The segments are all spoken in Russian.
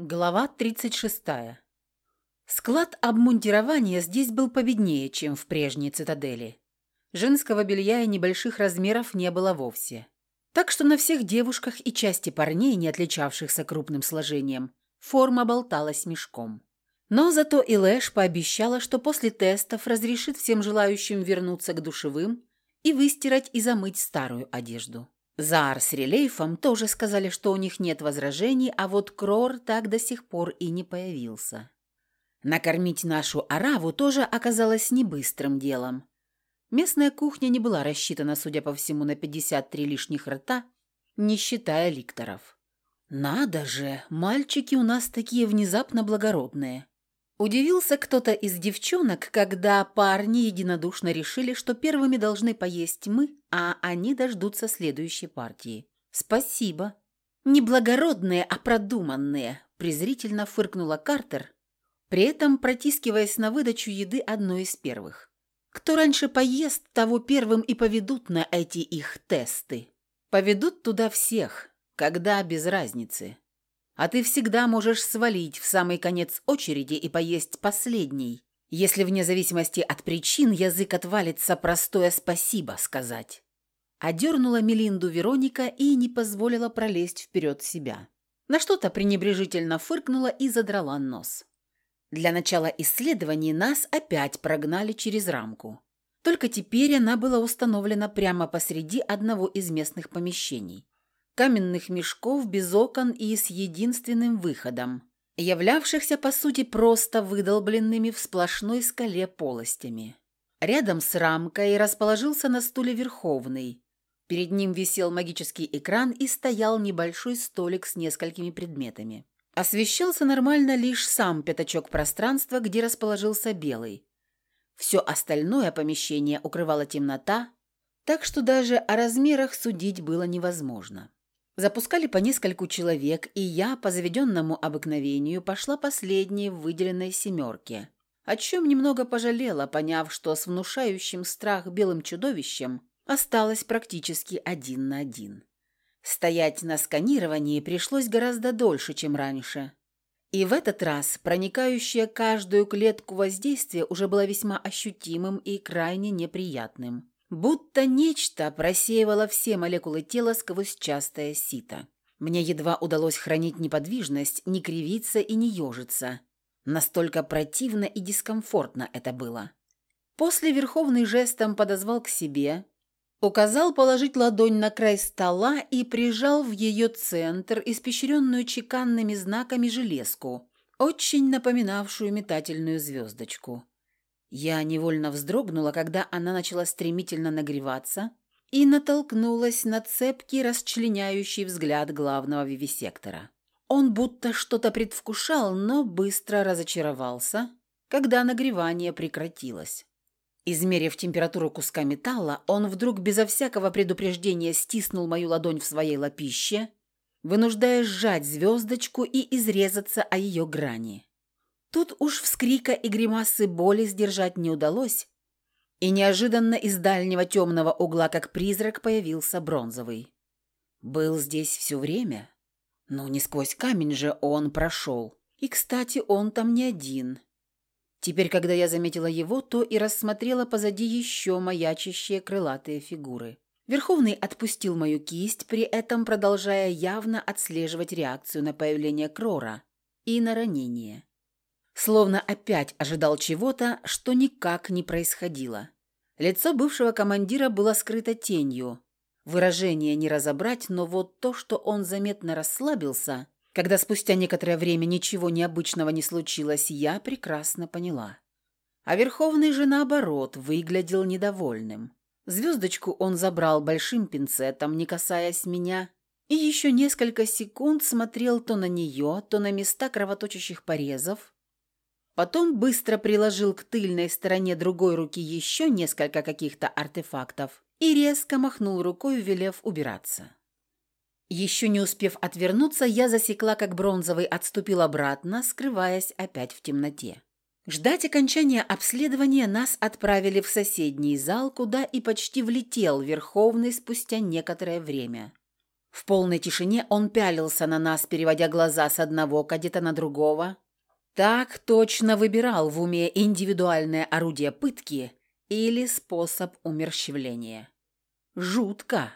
Глава 36. Склад обмундирования здесь был победнее, чем в прежней цитадели. Женского белья и небольших размеров не было вовсе. Так что на всех девушках и части парней, не отличавшихся крупным сложением, форма болталась мешком. Но зато Илэш пообещала, что после тестов разрешит всем желающим вернуться к душевым и выстирать и замыть старую одежду. Заар с Релейфом тоже сказали, что у них нет возражений, а вот Крор так до сих пор и не появился. Накормить нашу араву тоже оказалось не быстрым делом. Местная кухня не была рассчитана, судя по всему, на 53 лишних рта, не считая ликторов. «Надо же, мальчики у нас такие внезапно благородные. Удивился кто-то из девчонок, когда парни единодушно решили, что первыми должны поесть мы, а они дождутся следующей партии. «Спасибо». «Не благородные, а продуманные», – презрительно фыркнула Картер, при этом протискиваясь на выдачу еды одной из первых. «Кто раньше поест, того первым и поведут на эти их тесты. Поведут туда всех, когда без разницы а ты всегда можешь свалить в самый конец очереди и поесть последний, если вне зависимости от причин язык отвалится простое «спасибо» сказать. Одернула Мелинду Вероника и не позволила пролезть вперед себя. На что-то пренебрежительно фыркнула и задрала нос. Для начала исследований нас опять прогнали через рамку. Только теперь она была установлена прямо посреди одного из местных помещений каменных мешков без окон и с единственным выходом, являвшихся, по сути, просто выдолбленными в сплошной скале полостями. Рядом с рамкой расположился на стуле Верховный. Перед ним висел магический экран и стоял небольшой столик с несколькими предметами. Освещался нормально лишь сам пятачок пространства, где расположился Белый. Все остальное помещение укрывала темнота, так что даже о размерах судить было невозможно. Запускали по нескольку человек, и я, по заведенному обыкновению, пошла последней в выделенной семерке. О чем немного пожалела, поняв, что с внушающим страх белым чудовищем осталось практически один на один. Стоять на сканировании пришлось гораздо дольше, чем раньше. И в этот раз проникающее каждую клетку воздействие уже было весьма ощутимым и крайне неприятным будто нечто просеивало все молекулы тела сквозь частое сито. Мне едва удалось хранить неподвижность, не кривиться и не ежиться. Настолько противно и дискомфортно это было. После Верховный жестом подозвал к себе, указал положить ладонь на край стола и прижал в ее центр испещренную чеканными знаками железку, очень напоминавшую метательную звездочку. Я невольно вздрогнула, когда она начала стремительно нагреваться и натолкнулась на цепкий расчленяющий взгляд главного вивисектора. Он будто что-то предвкушал, но быстро разочаровался, когда нагревание прекратилось. Измерив температуру куска металла, он вдруг безо всякого предупреждения стиснул мою ладонь в своей лапище, вынуждая сжать звездочку и изрезаться о ее грани. Тут уж вскрика и гримасы боли сдержать не удалось, и неожиданно из дальнего темного угла, как призрак, появился бронзовый. Был здесь все время. но не сквозь камень же он прошел. И, кстати, он там не один. Теперь, когда я заметила его, то и рассмотрела позади еще маячащие крылатые фигуры. Верховный отпустил мою кисть, при этом продолжая явно отслеживать реакцию на появление Крора и на ранение словно опять ожидал чего-то, что никак не происходило. Лицо бывшего командира было скрыто тенью. Выражение не разобрать, но вот то, что он заметно расслабился, когда спустя некоторое время ничего необычного не случилось, я прекрасно поняла. А Верховный же, наоборот, выглядел недовольным. Звездочку он забрал большим пинцетом, не касаясь меня, и еще несколько секунд смотрел то на нее, то на места кровоточащих порезов, Потом быстро приложил к тыльной стороне другой руки еще несколько каких-то артефактов и резко махнул рукой, велев убираться. Еще не успев отвернуться, я засекла, как бронзовый отступил обратно, скрываясь опять в темноте. Ждать окончания обследования нас отправили в соседний зал, куда и почти влетел Верховный спустя некоторое время. В полной тишине он пялился на нас, переводя глаза с одного кадета на другого. Так точно выбирал в уме индивидуальное орудие пытки или способ умерщвления. Жутко.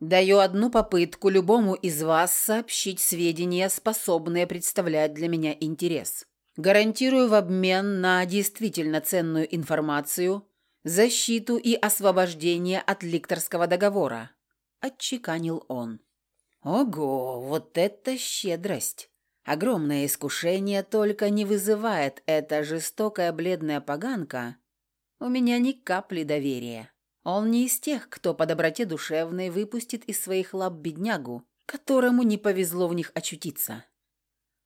Даю одну попытку любому из вас сообщить сведения, способные представлять для меня интерес. Гарантирую в обмен на действительно ценную информацию защиту и освобождение от ликторского договора», – отчеканил он. «Ого, вот это щедрость! Огромное искушение только не вызывает эта жестокая бледная поганка. У меня ни капли доверия. Он не из тех, кто по доброте душевной выпустит из своих лап беднягу, которому не повезло в них очутиться.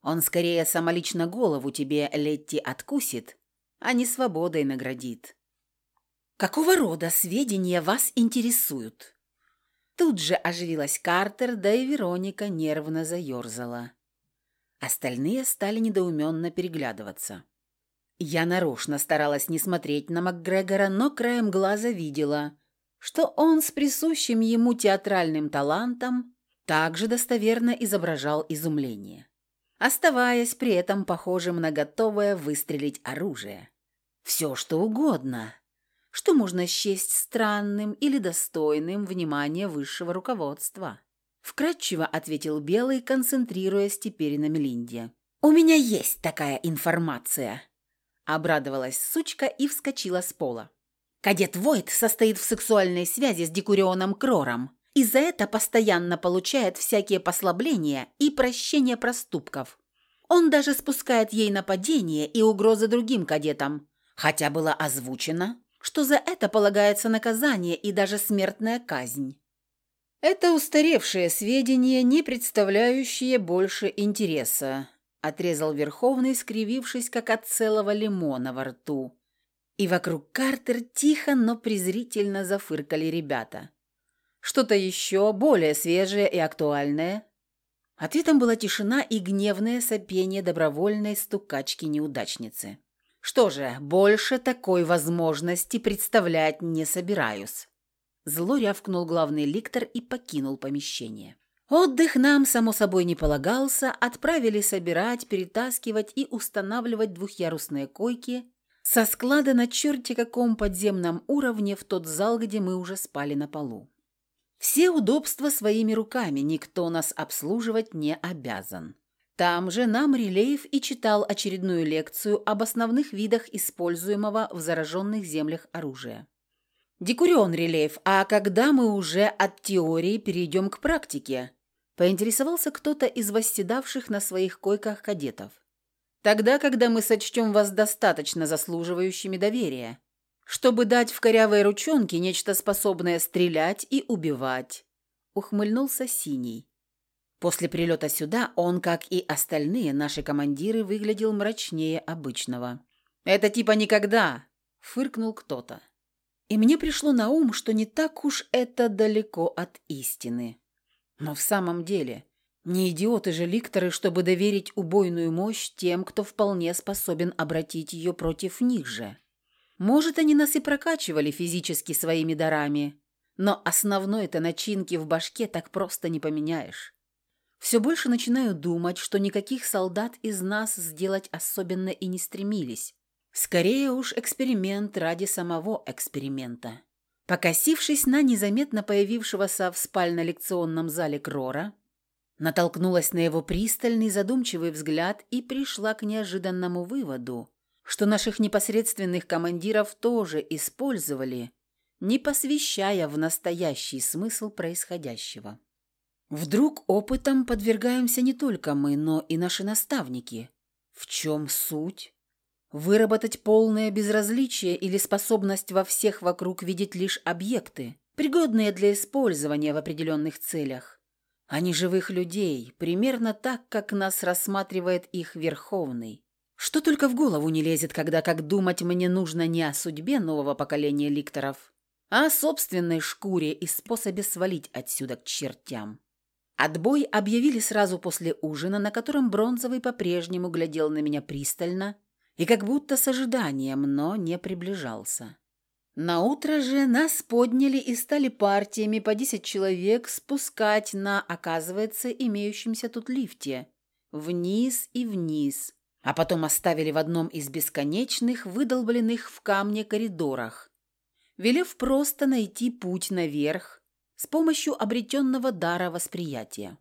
Он скорее самолично голову тебе, Летти, откусит, а не свободой наградит. Какого рода сведения вас интересуют? Тут же оживилась Картер, да и Вероника нервно заерзала. Остальные стали недоуменно переглядываться. Я нарочно старалась не смотреть на МакГрегора, но краем глаза видела, что он с присущим ему театральным талантом также достоверно изображал изумление оставаясь при этом похожим на готовое выстрелить оружие. Все, что угодно, что можно счесть странным или достойным внимания высшего руководства. Вкратчиво ответил Белый, концентрируясь теперь на Мелинде. «У меня есть такая информация!» Обрадовалась сучка и вскочила с пола. Кадет Войт состоит в сексуальной связи с Декурионом Крором и за это постоянно получает всякие послабления и прощение проступков. Он даже спускает ей нападения и угрозы другим кадетам, хотя было озвучено, что за это полагается наказание и даже смертная казнь. «Это устаревшие сведения, не представляющие больше интереса», отрезал Верховный, скривившись, как от целого лимона во рту. И вокруг Картер тихо, но презрительно зафыркали ребята. Что-то еще более свежее и актуальное? Ответом была тишина и гневное сопение добровольной стукачки-неудачницы. Что же, больше такой возможности представлять не собираюсь. Зло рявкнул главный ликтор и покинул помещение. Отдых нам, само собой, не полагался, отправили собирать, перетаскивать и устанавливать двухъярусные койки со склада на черте каком подземном уровне в тот зал, где мы уже спали на полу. Все удобства своими руками, никто нас обслуживать не обязан. Там же нам Релеев и читал очередную лекцию об основных видах используемого в зараженных землях оружия. «Декурион Релеев, а когда мы уже от теории перейдем к практике?» Поинтересовался кто-то из восседавших на своих койках кадетов. «Тогда, когда мы сочтем вас достаточно заслуживающими доверия», чтобы дать в корявой ручонке нечто способное стрелять и убивать», — ухмыльнулся Синий. После прилета сюда он, как и остальные наши командиры, выглядел мрачнее обычного. «Это типа никогда!» — фыркнул кто-то. И мне пришло на ум, что не так уж это далеко от истины. Но в самом деле, не идиоты же ликторы, чтобы доверить убойную мощь тем, кто вполне способен обратить ее против них же. Может, они нас и прокачивали физически своими дарами, но основной-то начинки в башке так просто не поменяешь. Все больше начинаю думать, что никаких солдат из нас сделать особенно и не стремились. Скорее уж эксперимент ради самого эксперимента. Покосившись на незаметно появившегося в спально-лекционном зале Крора, натолкнулась на его пристальный задумчивый взгляд и пришла к неожиданному выводу, что наших непосредственных командиров тоже использовали, не посвящая в настоящий смысл происходящего. Вдруг опытом подвергаемся не только мы, но и наши наставники. В чем суть? Выработать полное безразличие или способность во всех вокруг видеть лишь объекты, пригодные для использования в определенных целях, а не живых людей, примерно так, как нас рассматривает их Верховный. Что только в голову не лезет, когда, как думать, мне нужно не о судьбе нового поколения ликторов, а о собственной шкуре и способе свалить отсюда к чертям. Отбой объявили сразу после ужина, на котором Бронзовый по-прежнему глядел на меня пристально и как будто с ожиданием, но не приближался. На утро же нас подняли и стали партиями по десять человек спускать на, оказывается, имеющемся тут лифте. Вниз и вниз. А потом оставили в одном из бесконечных, выдолбленных в камне коридорах, велев просто найти путь наверх с помощью обретенного дара восприятия.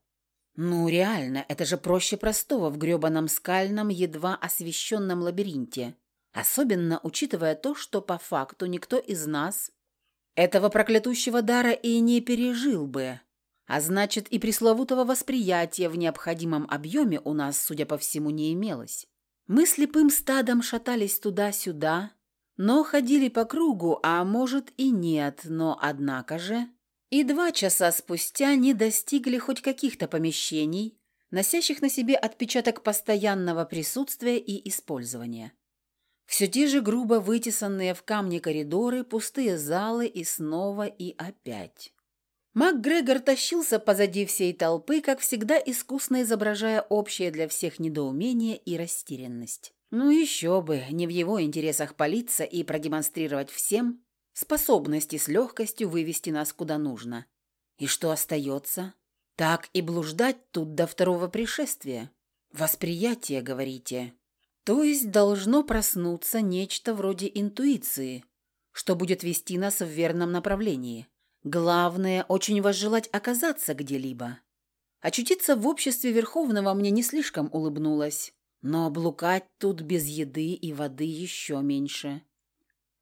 Ну, реально, это же проще простого в грёбаном скальном, едва освещенном лабиринте. Особенно учитывая то, что по факту никто из нас этого проклятущего дара и не пережил бы. А значит, и пресловутого восприятия в необходимом объеме у нас, судя по всему, не имелось. Мы слепым стадом шатались туда-сюда, но ходили по кругу, а может и нет, но однако же и два часа спустя не достигли хоть каких-то помещений, носящих на себе отпечаток постоянного присутствия и использования. Все те же грубо вытесанные в камне коридоры, пустые залы и снова и опять. МакГрегор тащился позади всей толпы, как всегда искусно изображая общее для всех недоумение и растерянность. Ну еще бы, не в его интересах палиться и продемонстрировать всем, способности с легкостью вывести нас куда нужно. И что остается? Так и блуждать тут до второго пришествия. Восприятие, говорите. То есть должно проснуться нечто вроде интуиции, что будет вести нас в верном направлении. Главное, очень возжелать оказаться где-либо. Очутиться в обществе Верховного мне не слишком улыбнулось, но блукать тут без еды и воды еще меньше.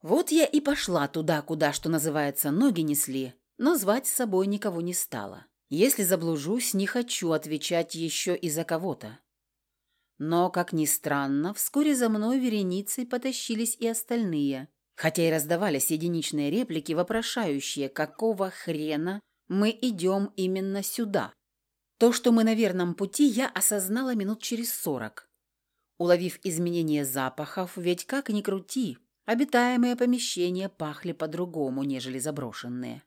Вот я и пошла туда, куда, что называется, ноги несли, но звать с собой никого не стала. Если заблужусь, не хочу отвечать еще и за кого-то. Но, как ни странно, вскоре за мной вереницей потащились и остальные, хотя и раздавались единичные реплики, вопрошающие, какого хрена мы идем именно сюда. То, что мы на верном пути, я осознала минут через сорок. Уловив изменение запахов, ведь как ни крути, Обитаемые помещения пахли по-другому, нежели заброшенные.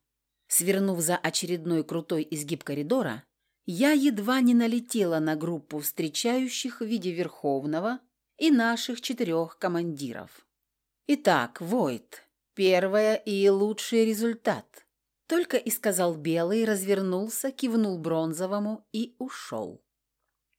Свернув за очередной крутой изгиб коридора, я едва не налетела на группу встречающих в виде Верховного и наших четырех командиров. Итак, Войт. Первое и лучший результат. Только и сказал Белый, развернулся, кивнул Бронзовому и ушел.